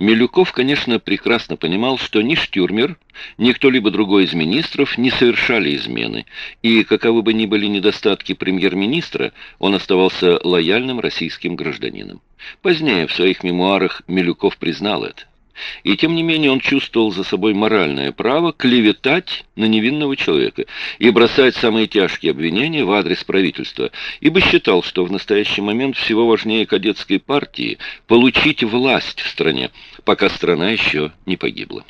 Милюков, конечно, прекрасно понимал, что ни Штюрмер, ни кто-либо другой из министров не совершали измены, и каковы бы ни были недостатки премьер-министра, он оставался лояльным российским гражданином. Позднее в своих мемуарах Милюков признал это. И тем не менее он чувствовал за собой моральное право клеветать на невинного человека и бросать самые тяжкие обвинения в адрес правительства, ибо считал, что в настоящий момент всего важнее кадетской партии получить власть в стране, пока страна еще не погибла.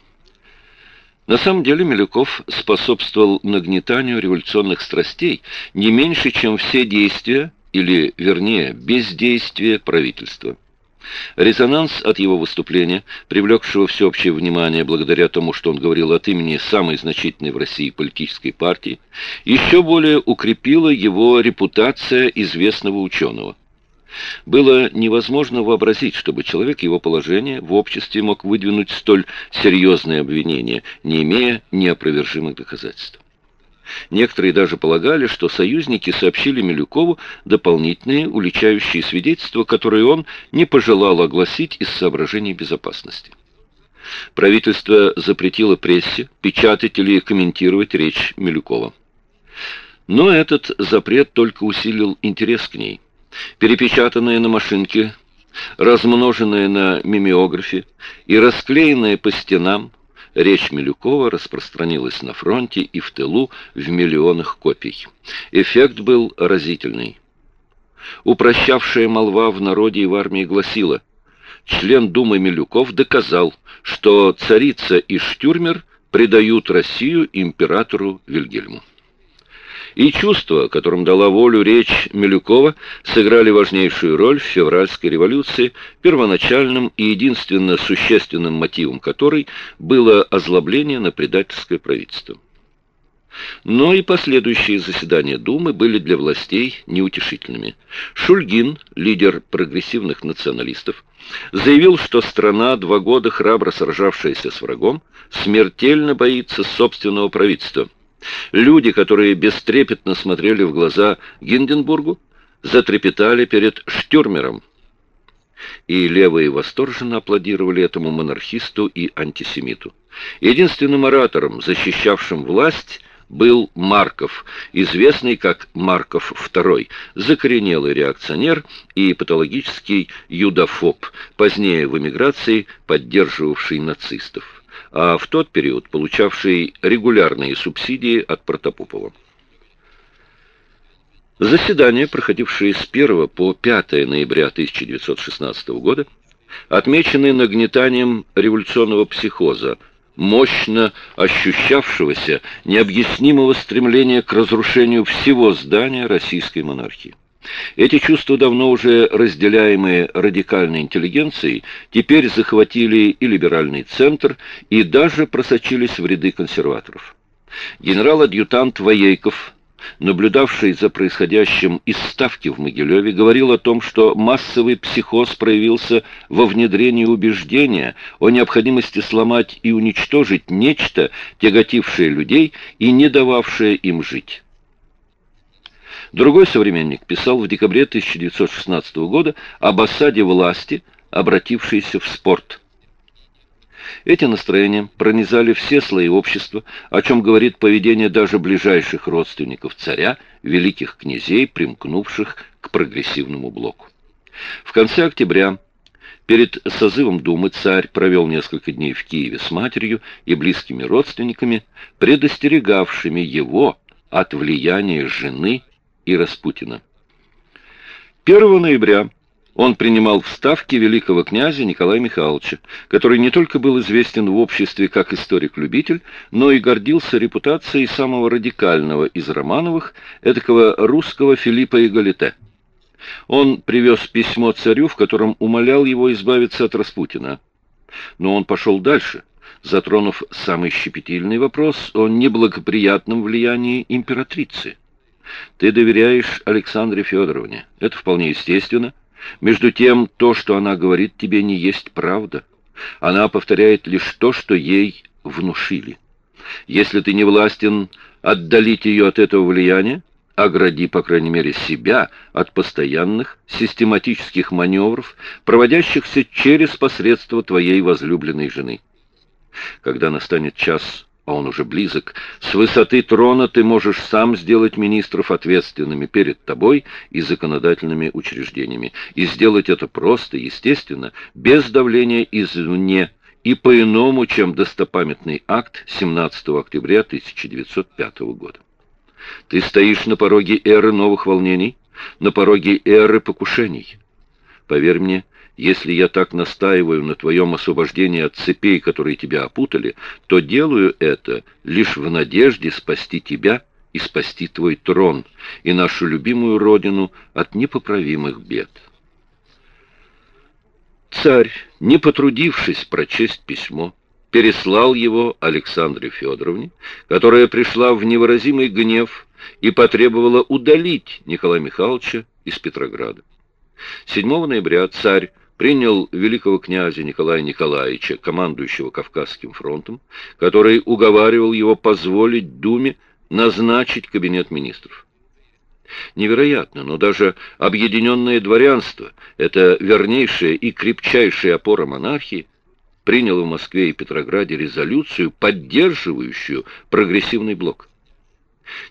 На самом деле Милюков способствовал нагнетанию революционных страстей не меньше, чем все действия, или, вернее, бездействие правительства. Резонанс от его выступления, привлекшего всеобщее внимание благодаря тому, что он говорил от имени самой значительной в России политической партии, еще более укрепила его репутация известного ученого. Было невозможно вообразить, чтобы человек его положения в обществе мог выдвинуть столь серьезные обвинения, не имея неопровержимых доказательств. Некоторые даже полагали, что союзники сообщили Милюкову дополнительные уличающие свидетельства, которые он не пожелал огласить из соображений безопасности. Правительство запретило прессе печатать или комментировать речь Милюкова. Но этот запрет только усилил интерес к ней. Перепечатанные на машинке, размноженные на мимеографе и расклеенные по стенам, Речь Милюкова распространилась на фронте и в тылу в миллионах копий. Эффект был разительный. Упрощавшая молва в народе и в армии гласила, член Думы Милюков доказал, что царица и Штюрмер предают Россию императору Вильгельму и чувства, которым дала волю речь Милюкова, сыграли важнейшую роль в февральской революции, первоначальным и единственно существенным мотивом которой было озлобление на предательское правительство. Но и последующие заседания Думы были для властей неутешительными. Шульгин, лидер прогрессивных националистов, заявил, что страна, два года храбро сражавшаяся с врагом, смертельно боится собственного правительства – Люди, которые бестрепетно смотрели в глаза Гинденбургу, затрепетали перед Штюрмером. И левые восторженно аплодировали этому монархисту и антисемиту. Единственным оратором, защищавшим власть, был Марков, известный как Марков II, закоренелый реакционер и патологический юдофоб, позднее в эмиграции поддерживавший нацистов а в тот период получавший регулярные субсидии от Протопопова. Заседания, проходившие с 1 по 5 ноября 1916 года, отмечены нагнетанием революционного психоза, мощно ощущавшегося необъяснимого стремления к разрушению всего здания российской монархии. Эти чувства, давно уже разделяемые радикальной интеллигенцией, теперь захватили и либеральный центр, и даже просочились в ряды консерваторов. Генерал-адъютант Воейков, наблюдавший за происходящим из Ставки в Могилеве, говорил о том, что массовый психоз проявился во внедрении убеждения о необходимости сломать и уничтожить нечто, тяготившее людей и не дававшее им жить. Другой современник писал в декабре 1916 года об осаде власти, обратившейся в спорт. Эти настроения пронизали все слои общества, о чем говорит поведение даже ближайших родственников царя, великих князей, примкнувших к прогрессивному блоку. В конце октября перед созывом Думы царь провел несколько дней в Киеве с матерью и близкими родственниками, предостерегавшими его от влияния жены и Распутина. 1 ноября он принимал в Ставке великого князя Николая Михайловича, который не только был известен в обществе как историк-любитель, но и гордился репутацией самого радикального из Романовых, этакого русского Филиппа Иголите. Он привез письмо царю, в котором умолял его избавиться от Распутина. Но он пошел дальше, затронув самый щепетильный вопрос о неблагоприятном влиянии императрицы. Ты доверяешь Александре Федоровне. Это вполне естественно. Между тем, то, что она говорит тебе, не есть правда. Она повторяет лишь то, что ей внушили. Если ты не властен отдалить ее от этого влияния, огради, по крайней мере, себя от постоянных систематических маневров, проводящихся через посредство твоей возлюбленной жены. Когда настанет час а он уже близок, с высоты трона ты можешь сам сделать министров ответственными перед тобой и законодательными учреждениями, и сделать это просто, естественно, без давления извне и по-иному, чем достопамятный акт 17 октября 1905 года. Ты стоишь на пороге эры новых волнений, на пороге эры покушений. Поверь мне, если я так настаиваю на твоем освобождении от цепей, которые тебя опутали, то делаю это лишь в надежде спасти тебя и спасти твой трон и нашу любимую родину от непоправимых бед. Царь, не потрудившись прочесть письмо, переслал его Александре Федоровне, которая пришла в невыразимый гнев и потребовала удалить Николая Михайловича из Петрограда. 7 ноября царь принял великого князя Николая Николаевича, командующего Кавказским фронтом, который уговаривал его позволить Думе назначить кабинет министров. Невероятно, но даже объединенное дворянство, это вернейшая и крепчайшая опора монархии, приняло в Москве и Петрограде резолюцию, поддерживающую прогрессивный блок.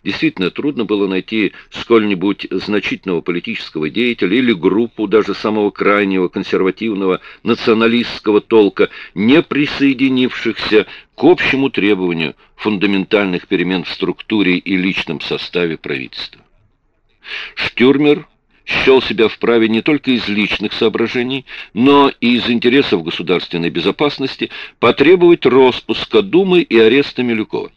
Действительно, трудно было найти сколь-нибудь значительного политического деятеля или группу даже самого крайнего консервативного националистского толка, не присоединившихся к общему требованию фундаментальных перемен в структуре и личном составе правительства. Штюрмер счел себя вправе не только из личных соображений, но и из интересов государственной безопасности потребовать распуска Думы и ареста Милюкова.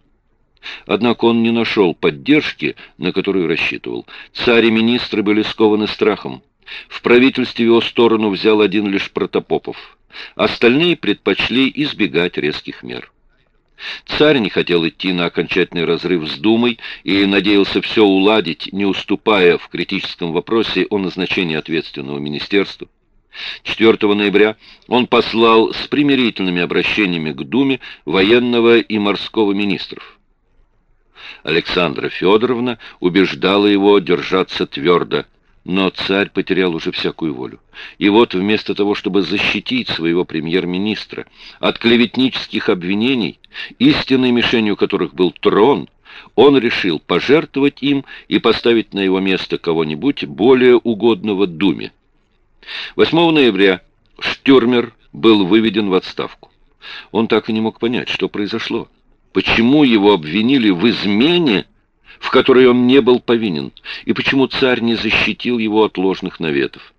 Однако он не нашел поддержки, на которую рассчитывал. Царь и министры были скованы страхом. В правительстве его сторону взял один лишь Протопопов. Остальные предпочли избегать резких мер. Царь не хотел идти на окончательный разрыв с Думой и надеялся все уладить, не уступая в критическом вопросе о назначении ответственного министерства. 4 ноября он послал с примирительными обращениями к Думе военного и морского министров. Александра Федоровна убеждала его держаться твердо, но царь потерял уже всякую волю. И вот вместо того, чтобы защитить своего премьер-министра от клеветнических обвинений, истинной мишенью которых был трон, он решил пожертвовать им и поставить на его место кого-нибудь более угодного Думе. 8 ноября Штюрмер был выведен в отставку. Он так и не мог понять, что произошло. Почему его обвинили в измене, в которой он не был повинен, и почему царь не защитил его от ложных наветов?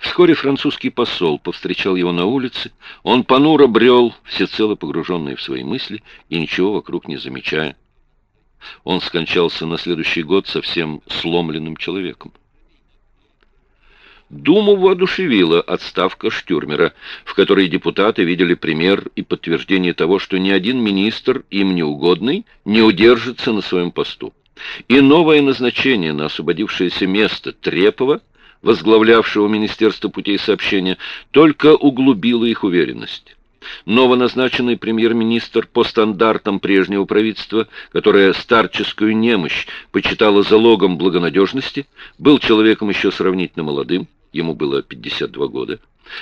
Вскоре французский посол повстречал его на улице. Он понуро брел, всецело погруженный в свои мысли и ничего вокруг не замечая. Он скончался на следующий год совсем сломленным человеком. Думу воодушевила отставка Штюрмера, в которой депутаты видели пример и подтверждение того, что ни один министр, им неугодный, не удержится на своем посту. И новое назначение на освободившееся место Трепова, возглавлявшего Министерство путей сообщения, только углубило их уверенность. Новоназначенный премьер-министр по стандартам прежнего правительства, которое старческую немощь почитало залогом благонадежности, был человеком еще сравнительно молодым, ему было 52 года.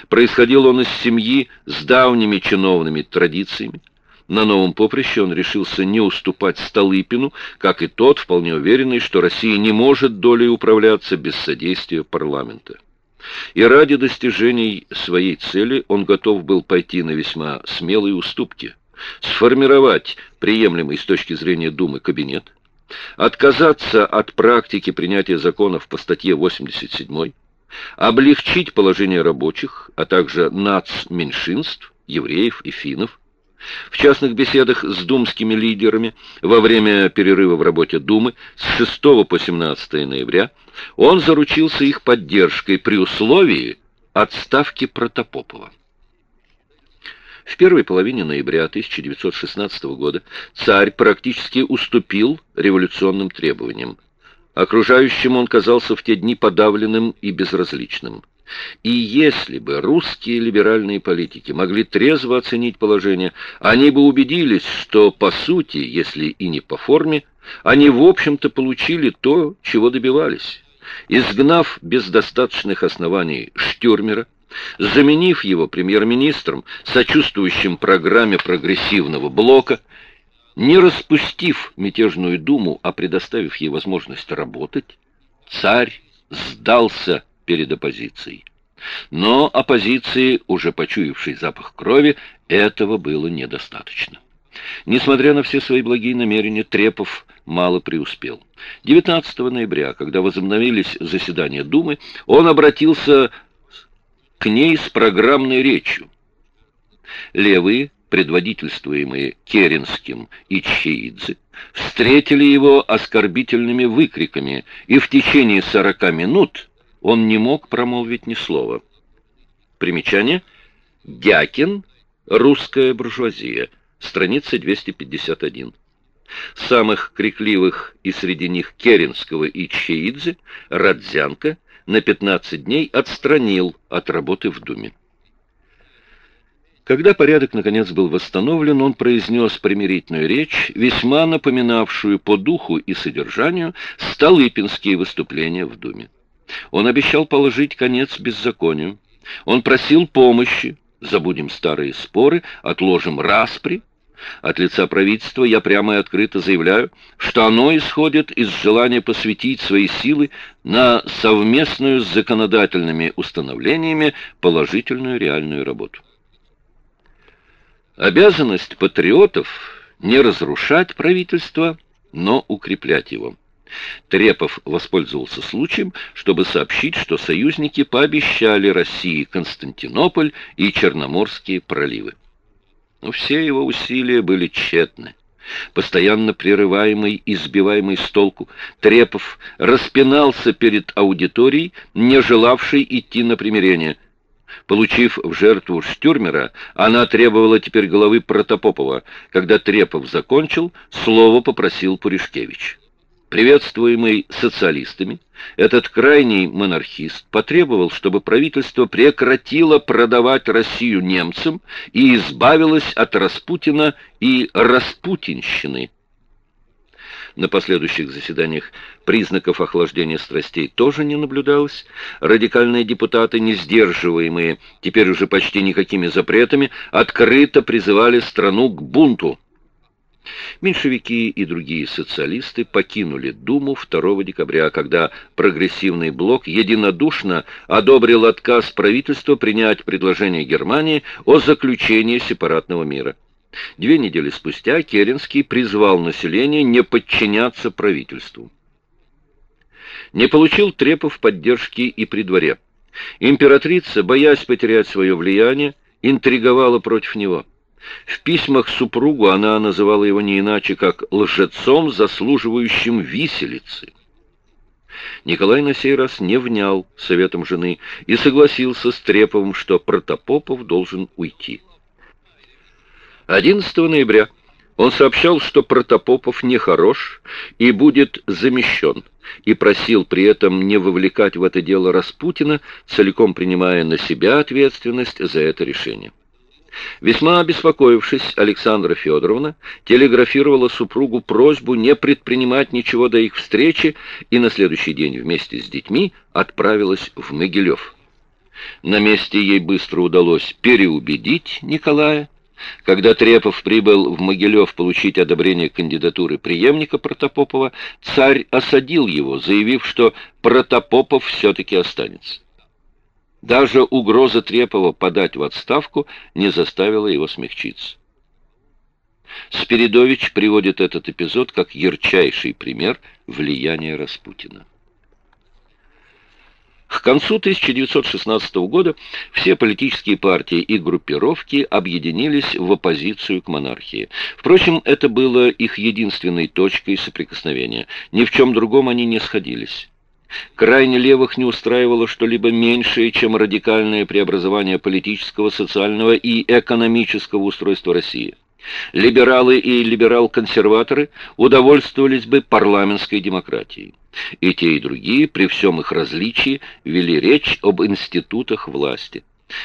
Происходил он из семьи с давними чиновными традициями. На новом поприще он решился не уступать Столыпину, как и тот, вполне уверенный, что Россия не может долей управляться без содействия парламента. И ради достижений своей цели он готов был пойти на весьма смелые уступки, сформировать приемлемый с точки зрения Думы кабинет, отказаться от практики принятия законов по статье 87 облегчить положение рабочих, а также нацменьшинств, евреев и финнов. В частных беседах с думскими лидерами во время перерыва в работе Думы с 6 по 17 ноября он заручился их поддержкой при условии отставки Протопопова. В первой половине ноября 1916 года царь практически уступил революционным требованиям. Окружающим он казался в те дни подавленным и безразличным. И если бы русские либеральные политики могли трезво оценить положение, они бы убедились, что по сути, если и не по форме, они, в общем-то, получили то, чего добивались. Изгнав без достаточных оснований Штюрмера, заменив его премьер-министром, сочувствующим программе прогрессивного блока, не распустив мятежную думу, а предоставив ей возможность работать, царь сдался перед оппозицией. Но оппозиции, уже почуявшей запах крови, этого было недостаточно. Несмотря на все свои благие намерения, Трепов мало преуспел. 19 ноября, когда возобновились заседания Думы, он обратился к ней с программной речью. Левые, предводительствуемые Керенским и Чеидзе, встретили его оскорбительными выкриками, и в течение 40 минут он не мог промолвить ни слова. Примечание. Дякин. Русская буржуазия. Страница 251. Самых крикливых и среди них Керенского и Чеидзе Радзянко на 15 дней отстранил от работы в Думе. Когда порядок наконец был восстановлен, он произнес примирительную речь, весьма напоминавшую по духу и содержанию столыпинские выступления в Думе. Он обещал положить конец беззаконию. Он просил помощи. Забудем старые споры, отложим распри. От лица правительства я прямо и открыто заявляю, что оно исходит из желания посвятить свои силы на совместную с законодательными установлениями положительную реальную работу. Обязанность патриотов не разрушать правительство, но укреплять его. Трепов воспользовался случаем, чтобы сообщить, что союзники пообещали России Константинополь и Черноморские проливы. Но все его усилия были тщетны. Постоянно прерываемый и сбиваемый с толку, Трепов распинался перед аудиторией, не желавшей идти на примирение. Получив в жертву Штюрмера, она требовала теперь головы Протопопова. Когда Трепов закончил, слово попросил Пуришкевич приветствуемый социалистами, этот крайний монархист потребовал, чтобы правительство прекратило продавать Россию немцам и избавилось от Распутина и распутинщины. На последующих заседаниях признаков охлаждения страстей тоже не наблюдалось. Радикальные депутаты, не сдерживаемые теперь уже почти никакими запретами, открыто призывали страну к бунту. Меньшевики и другие социалисты покинули Думу 2 декабря, когда прогрессивный блок единодушно одобрил отказ правительства принять предложение Германии о заключении сепаратного мира. Две недели спустя Керенский призвал население не подчиняться правительству. Не получил Трепов поддержки и при дворе. Императрица, боясь потерять свое влияние, интриговала против него. В письмах супругу она называла его не иначе, как лжецом, заслуживающим виселицы. Николай на сей раз не внял советом жены и согласился с Треповым, что Протопопов должен уйти. 11 ноября он сообщал, что Протопопов нехорош и будет замещен, и просил при этом не вовлекать в это дело Распутина, целиком принимая на себя ответственность за это решение. Весьма обеспокоившись, Александра Федоровна телеграфировала супругу просьбу не предпринимать ничего до их встречи и на следующий день вместе с детьми отправилась в Могилев. На месте ей быстро удалось переубедить Николая. Когда Трепов прибыл в Могилев получить одобрение кандидатуры преемника Протопопова, царь осадил его, заявив, что Протопопов все-таки останется. Даже угроза Трепова подать в отставку не заставила его смягчиться. Спиридович приводит этот эпизод как ярчайший пример влияния Распутина. К концу 1916 года все политические партии и группировки объединились в оппозицию к монархии. Впрочем, это было их единственной точкой соприкосновения. Ни в чем другом они не сходились. Крайне левых не устраивало что-либо меньшее, чем радикальное преобразование политического, социального и экономического устройства России. Либералы и либерал-консерваторы удовольствовались бы парламентской демократией. И те, и другие, при всем их различии, вели речь об институтах власти.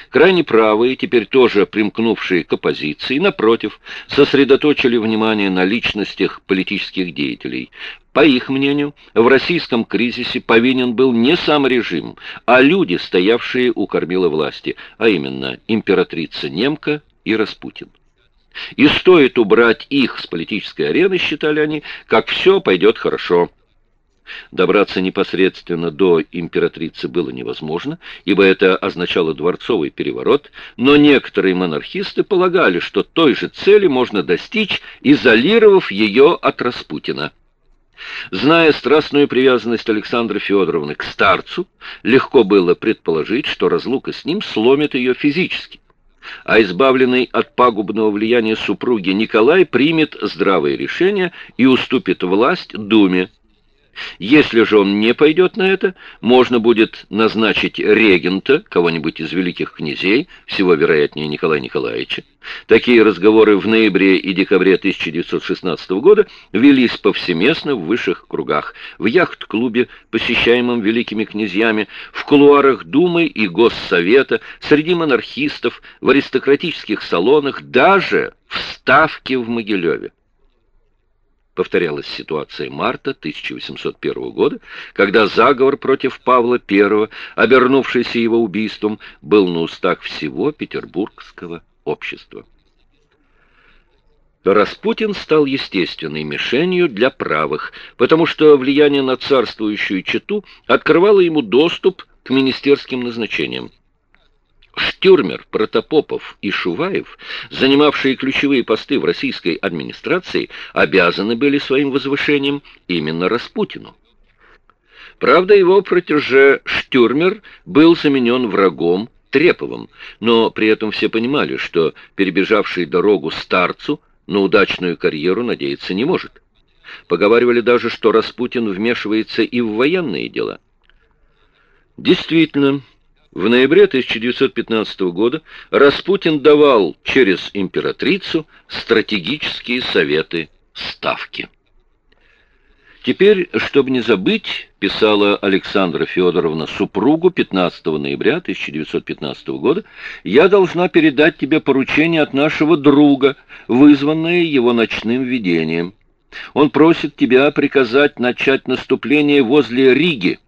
Крайне правые, теперь тоже примкнувшие к оппозиции, напротив, сосредоточили внимание на личностях политических деятелей. По их мнению, в российском кризисе повинен был не сам режим, а люди, стоявшие у кормила власти, а именно императрица Немка и Распутин. И стоит убрать их с политической арены, считали они, как все пойдет хорошо. Добраться непосредственно до императрицы было невозможно, ибо это означало дворцовый переворот, но некоторые монархисты полагали, что той же цели можно достичь, изолировав ее от Распутина. Зная страстную привязанность Александры Федоровны к старцу, легко было предположить, что разлука с ним сломит ее физически. А избавленный от пагубного влияния супруги Николай примет здравые решения и уступит власть Думе, если же он не пойдет на это, можно будет назначить регента, кого-нибудь из великих князей, всего вероятнее Николая Николаевича. Такие разговоры в ноябре и декабре 1916 года велись повсеместно в высших кругах, в яхт-клубе, посещаемом великими князьями, в кулуарах Думы и Госсовета, среди монархистов, в аристократических салонах, даже в Ставке в Могилеве повторялась ситуация марта 1801 года, когда заговор против Павла I, обернувшийся его убийством, был на устах всего петербургского общества. Распутин стал естественной мишенью для правых, потому что влияние на царствующую чету открывало ему доступ к министерским назначениям. Штюрмер, Протопопов и Шуваев, занимавшие ключевые посты в российской администрации, обязаны были своим возвышением именно Распутину. Правда, его протеже Штюрмер был заменен врагом Треповым, но при этом все понимали, что перебежавший дорогу старцу на удачную карьеру надеяться не может. Поговаривали даже, что Распутин вмешивается и в военные дела. Действительно, в ноябре 1915 года Распутин давал через императрицу стратегические советы Ставки. Теперь, чтобы не забыть, писала Александра Федоровна супругу 15 ноября 1915 года, я должна передать тебе поручение от нашего друга, вызванное его ночным видением. Он просит тебя приказать начать наступление возле Риги.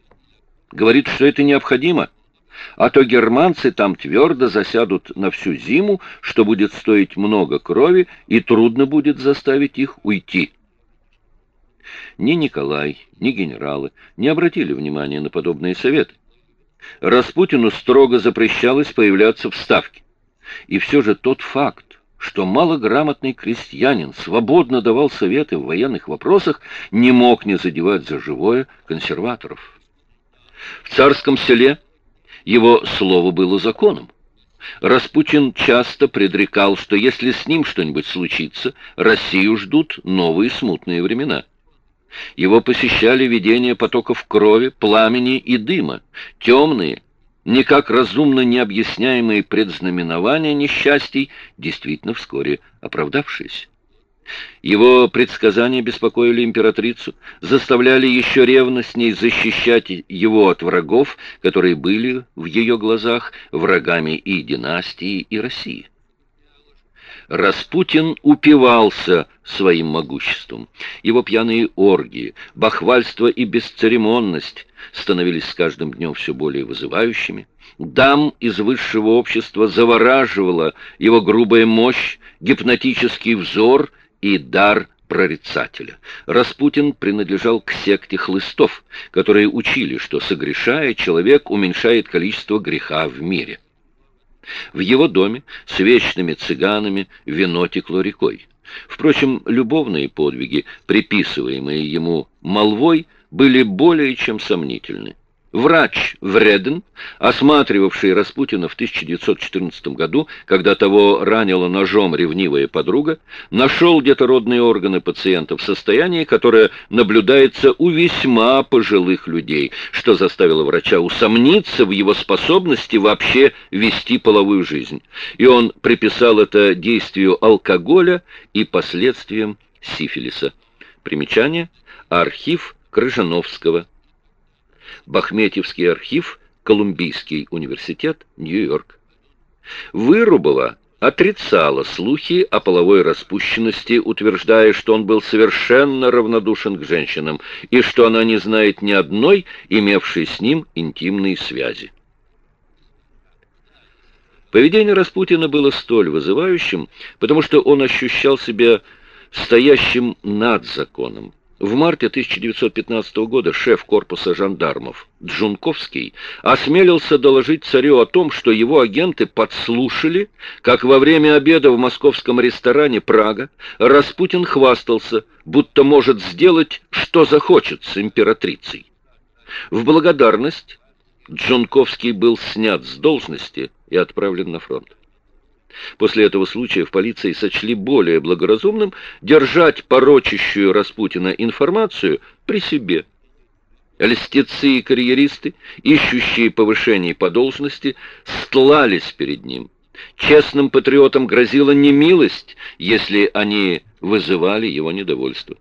Говорит, что это необходимо а то германцы там твердо засядут на всю зиму, что будет стоить много крови, и трудно будет заставить их уйти. Ни Николай, ни генералы не обратили внимания на подобные советы. Распутину строго запрещалось появляться в Ставке. И все же тот факт, что малограмотный крестьянин свободно давал советы в военных вопросах, не мог не задевать за живое консерваторов. В царском селе его слово было законом. Распутин часто предрекал, что если с ним что-нибудь случится, Россию ждут новые смутные времена. Его посещали видения потоков крови, пламени и дыма, темные, никак разумно необъясняемые предзнаменования несчастий, действительно вскоре оправдавшиеся. Его предсказания беспокоили императрицу, заставляли еще ревностней защищать его от врагов, которые были в ее глазах врагами и династии, и России. Распутин упивался своим могуществом. Его пьяные оргии, бахвальство и бесцеремонность становились с каждым днем все более вызывающими. Дам из высшего общества завораживала его грубая мощь, гипнотический взор и дар прорицателя. Распутин принадлежал к секте хлыстов, которые учили, что, согрешая, человек уменьшает количество греха в мире. В его доме с вечными цыганами вино текло рекой. Впрочем, любовные подвиги, приписываемые ему молвой, были более чем сомнительны. Врач Вреден, осматривавший Распутина в 1914 году, когда того ранила ножом ревнивая подруга, нашел детородные органы пациента в состоянии, которое наблюдается у весьма пожилых людей, что заставило врача усомниться в его способности вообще вести половую жизнь. И он приписал это действию алкоголя и последствиям сифилиса. Примечание. Архив Крыжановского. Бахметьевский архив, Колумбийский университет, Нью-Йорк. Вырубова отрицала слухи о половой распущенности, утверждая, что он был совершенно равнодушен к женщинам и что она не знает ни одной, имевшей с ним интимные связи. Поведение Распутина было столь вызывающим, потому что он ощущал себя стоящим над законом. В марте 1915 года шеф корпуса жандармов Джунковский осмелился доложить царю о том, что его агенты подслушали, как во время обеда в московском ресторане «Прага» Распутин хвастался, будто может сделать, что захочет с императрицей. В благодарность Джунковский был снят с должности и отправлен на фронт. После этого случая в полиции сочли более благоразумным держать порочащую Распутина информацию при себе. Льстецы и карьеристы, ищущие повышений по должности, стлались перед ним. Честным патриотам грозила немилость, если они вызывали его недовольство.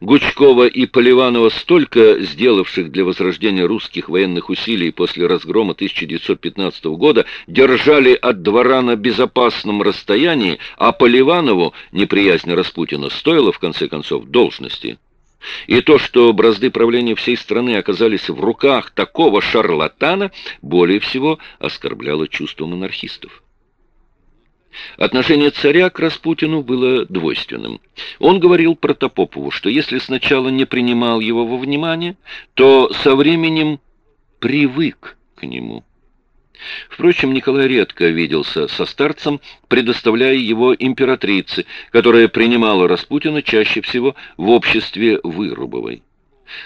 Гучкова и Поливанова, столько сделавших для возрождения русских военных усилий после разгрома 1915 года, держали от двора на безопасном расстоянии, а Поливанову неприязнь Распутина стоила, в конце концов, должности. И то, что бразды правления всей страны оказались в руках такого шарлатана, более всего оскорбляло чувство монархистов. Отношение царя к Распутину было двойственным. Он говорил Протопопову, что если сначала не принимал его во внимание, то со временем привык к нему. Впрочем, Николай редко виделся со старцем, предоставляя его императрице, которая принимала Распутина чаще всего в обществе Вырубовой.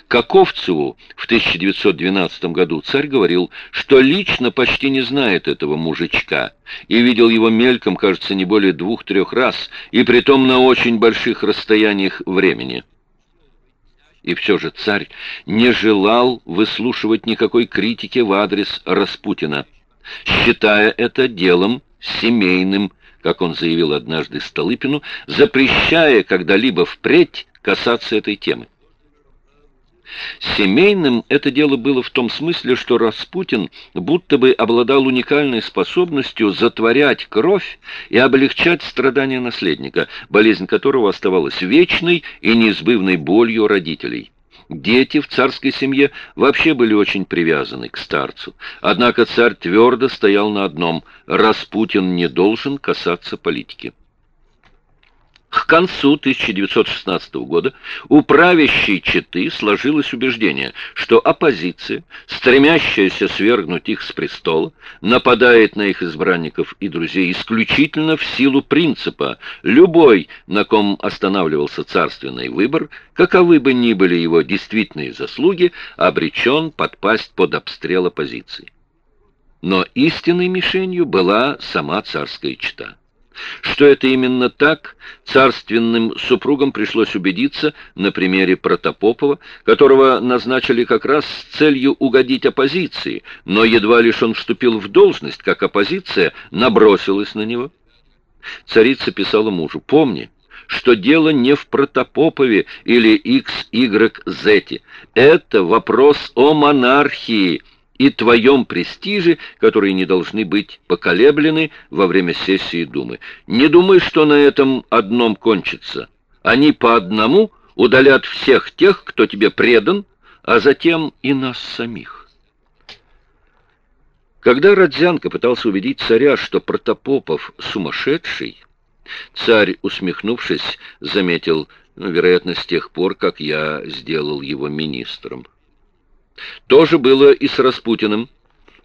Каковцеву в 1912 году царь говорил, что лично почти не знает этого мужичка и видел его мельком, кажется, не более двух-трех раз, и притом на очень больших расстояниях времени. И все же царь не желал выслушивать никакой критики в адрес Распутина, считая это делом семейным, как он заявил однажды Столыпину, запрещая когда-либо впредь касаться этой темы. Семейным это дело было в том смысле, что Распутин будто бы обладал уникальной способностью затворять кровь и облегчать страдания наследника, болезнь которого оставалась вечной и неизбывной болью родителей. Дети в царской семье вообще были очень привязаны к старцу. Однако царь твердо стоял на одном – Распутин не должен касаться политики. К концу 1916 года у правящей четы сложилось убеждение, что оппозиция, стремящаяся свергнуть их с престола, нападает на их избранников и друзей исключительно в силу принципа «любой, на ком останавливался царственный выбор, каковы бы ни были его действительные заслуги, обречен подпасть под обстрел оппозиции». Но истинной мишенью была сама царская чета. Что это именно так, царственным супругам пришлось убедиться на примере Протопопова, которого назначили как раз с целью угодить оппозиции, но едва лишь он вступил в должность, как оппозиция набросилась на него. Царица писала мужу, «Помни, что дело не в Протопопове или XYZ, это вопрос о монархии» и твоем престиже, которые не должны быть поколеблены во время сессии Думы. Не думай, что на этом одном кончится. Они по одному удалят всех тех, кто тебе предан, а затем и нас самих. Когда Родзянко пытался убедить царя, что Протопопов сумасшедший, царь, усмехнувшись, заметил, ну, вероятно, с тех пор, как я сделал его министром. То же было и с Распутиным.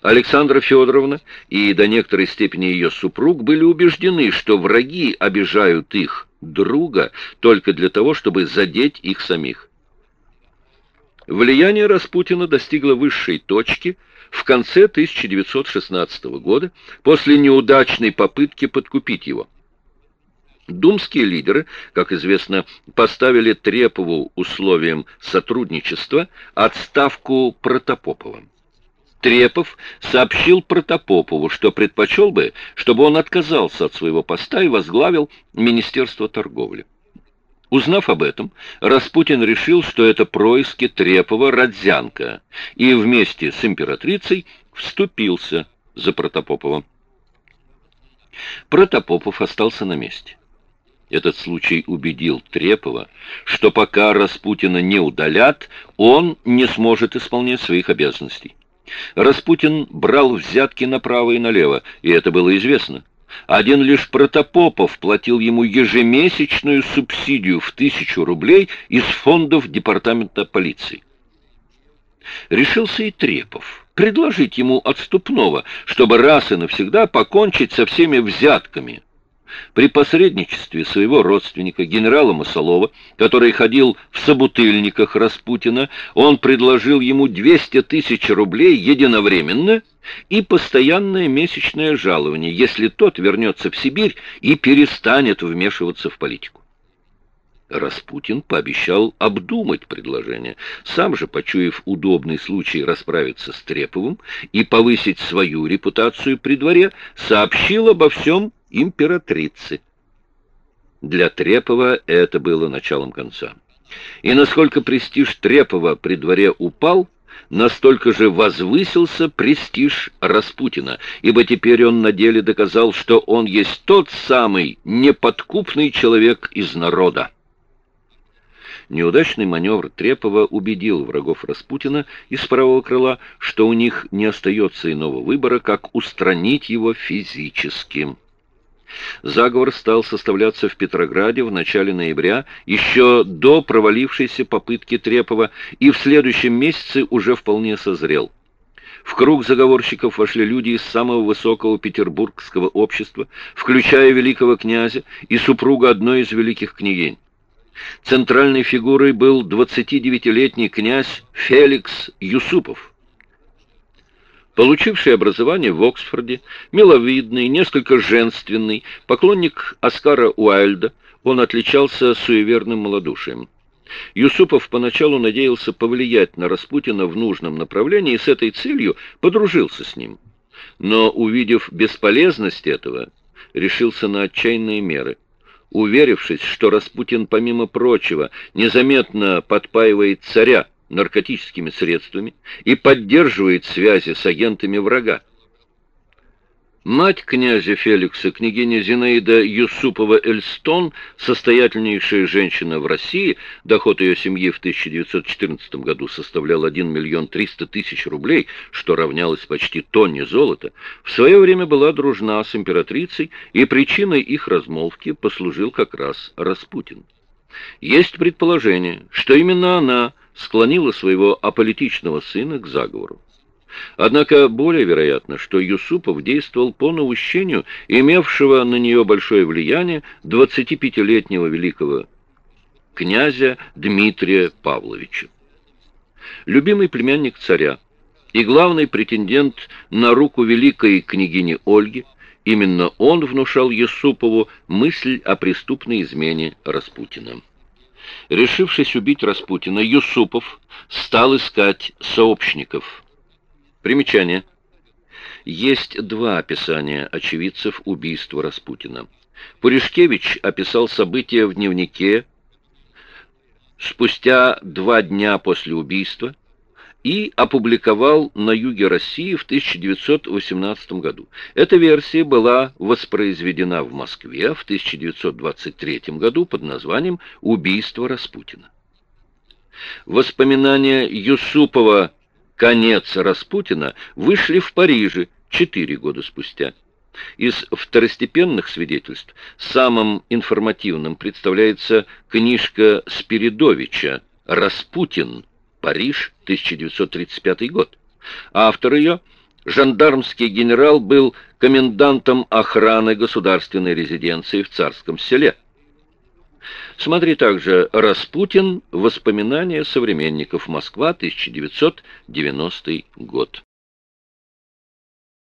Александра Федоровна и до некоторой степени ее супруг были убеждены, что враги обижают их друга только для того, чтобы задеть их самих. Влияние Распутина достигло высшей точки в конце 1916 года после неудачной попытки подкупить его. Думские лидеры, как известно, поставили Трепову условием сотрудничества отставку Протопопова. Трепов сообщил Протопопову, что предпочел бы, чтобы он отказался от своего поста и возглавил Министерство торговли. Узнав об этом, Распутин решил, что это происки Трепова-Родзянко, и вместе с императрицей вступился за Протопопова. Протопопов остался на месте. Этот случай убедил Трепова, что пока Распутина не удалят, он не сможет исполнять своих обязанностей. Распутин брал взятки направо и налево, и это было известно. Один лишь Протопопов платил ему ежемесячную субсидию в тысячу рублей из фондов департамента полиции. Решился и Трепов предложить ему отступного, чтобы раз и навсегда покончить со всеми взятками – при посредничестве своего родственника, генерала Масолова, который ходил в собутыльниках Распутина, он предложил ему 200 тысяч рублей единовременно и постоянное месячное жалование, если тот вернется в Сибирь и перестанет вмешиваться в политику. Распутин пообещал обдумать предложение, сам же, почуяв удобный случай расправиться с Треповым и повысить свою репутацию при дворе, сообщил обо всем императрицы. Для Трепова это было началом конца. И насколько престиж Трепова при дворе упал, настолько же возвысился престиж Распутина, ибо теперь он на деле доказал, что он есть тот самый неподкупный человек из народа. Неудачный маневр Трепова убедил врагов Распутина из правого крыла, что у них не остается иного выбора, как устранить его физическим. Заговор стал составляться в Петрограде в начале ноября, еще до провалившейся попытки Трепова, и в следующем месяце уже вполне созрел. В круг заговорщиков вошли люди из самого высокого петербургского общества, включая великого князя и супруга одной из великих княгинь. Центральной фигурой был 29-летний князь Феликс Юсупов получивший образование в Оксфорде, миловидный, несколько женственный, поклонник Оскара Уайльда, он отличался суеверным малодушием. Юсупов поначалу надеялся повлиять на Распутина в нужном направлении и с этой целью подружился с ним. Но, увидев бесполезность этого, решился на отчаянные меры. Уверившись, что Распутин, помимо прочего, незаметно подпаивает царя, наркотическими средствами и поддерживает связи с агентами врага. Мать князя Феликса, княгиня Зинаида Юсупова-Эльстон, состоятельнейшая женщина в России, доход ее семьи в 1914 году составлял 1 миллион 300 тысяч рублей, что равнялось почти тонне золота, в свое время была дружна с императрицей, и причиной их размолвки послужил как раз Распутин. Есть предположение, что именно она склонила своего аполитичного сына к заговору. Однако более вероятно, что Юсупов действовал по наущению имевшего на нее большое влияние 25-летнего великого князя Дмитрия Павловича. Любимый племянник царя и главный претендент на руку великой княгини Ольги, именно он внушал Юсупову мысль о преступной измене Распутина. Решившись убить Распутина, Юсупов стал искать сообщников. Примечание. Есть два описания очевидцев убийства Распутина. Пуришкевич описал события в дневнике спустя два дня после убийства, и опубликовал на юге России в 1918 году. Эта версия была воспроизведена в Москве в 1923 году под названием «Убийство Распутина». Воспоминания Юсупова «Конец Распутина» вышли в Париже четыре года спустя. Из второстепенных свидетельств самым информативным представляется книжка Спиридовича «Распутин» Париж, 1935 год. Автор ее, жандармский генерал, был комендантом охраны государственной резиденции в Царском селе. Смотри также «Распутин. Воспоминания современников. Москва. 1990 год».